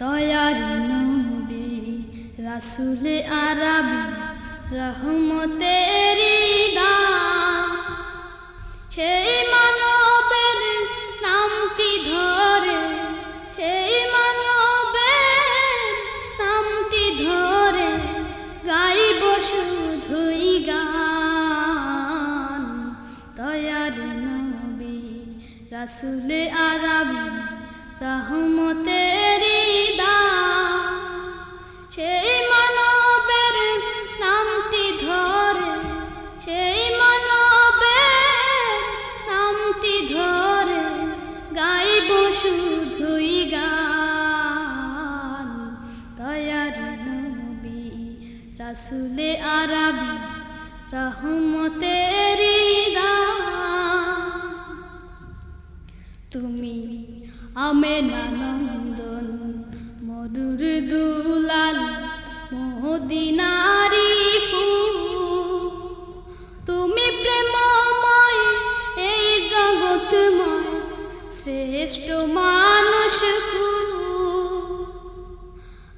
তয়ার নবী রাসুলে আরবি রহমতেরি দাম সেই মানবের নামটি ধরে, সেই মানবের নামটি ধরে গাইব শুধুই গান। তয়ার নবী রাসুলে আরবি রহমতেরি শুধুই গান। তয়ার নবী রাসুলে আরবি রহমতেরি তুমি আমেনা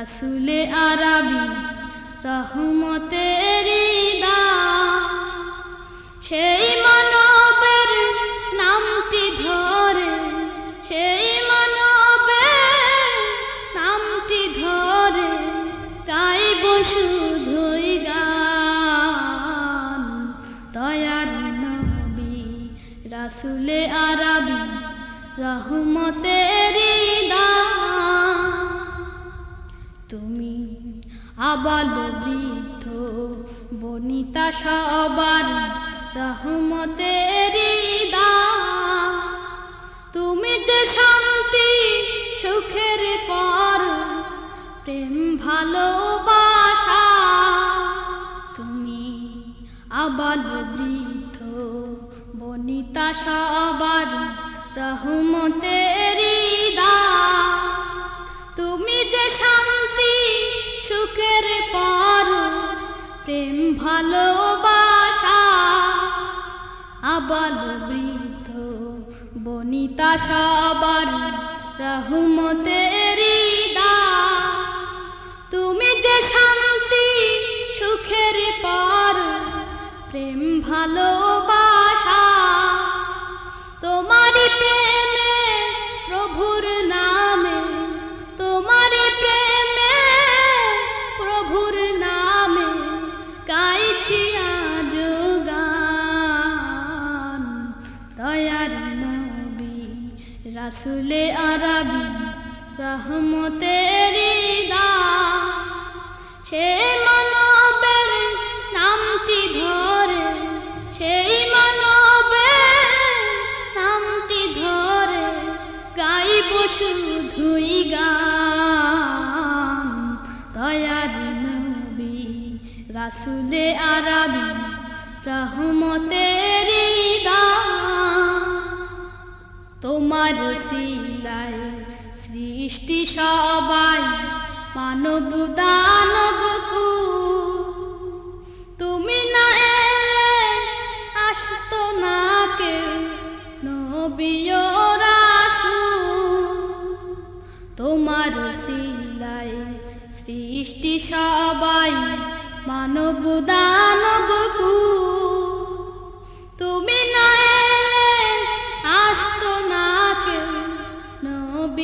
রাসুলে আরবি রহমতেরি সেই মানবের নামটি ধরে, সেই মানবের নামটি ধরে, গাইব শুধুই গান। দয়ার নবী, রাসুলে আরবি রহমতেরি তুমি আবাল বৃদ্ধ, বনিতা সবার রহমতের তুমি যে শান্তি, সুখের পর, প্রেম ভালোবাসা। তুমি আবাল বৃদ্ধ, বনিতা সবার রহমতের তুমি যে শান্তি সুখের পর প্রেম ভালোবাসা আবাল বৃদ্ধ বনিতা সবার রহমতেরি রাসুলে আরবি, রহমতেরি সে মানবের নামটি ধরে, সেই মানবের নামটি ধরে, গাইব শুধুই গান। দয়ার নবী, রাসুলে আরবি, রহমতেরি তোমার শিলায় সৃষ্টি সবাই মানব দানব তুমি না এলে আসতো না কে নবীয় তোমার শিলায় সৃষ্টি সবাই মানব দানব তুমি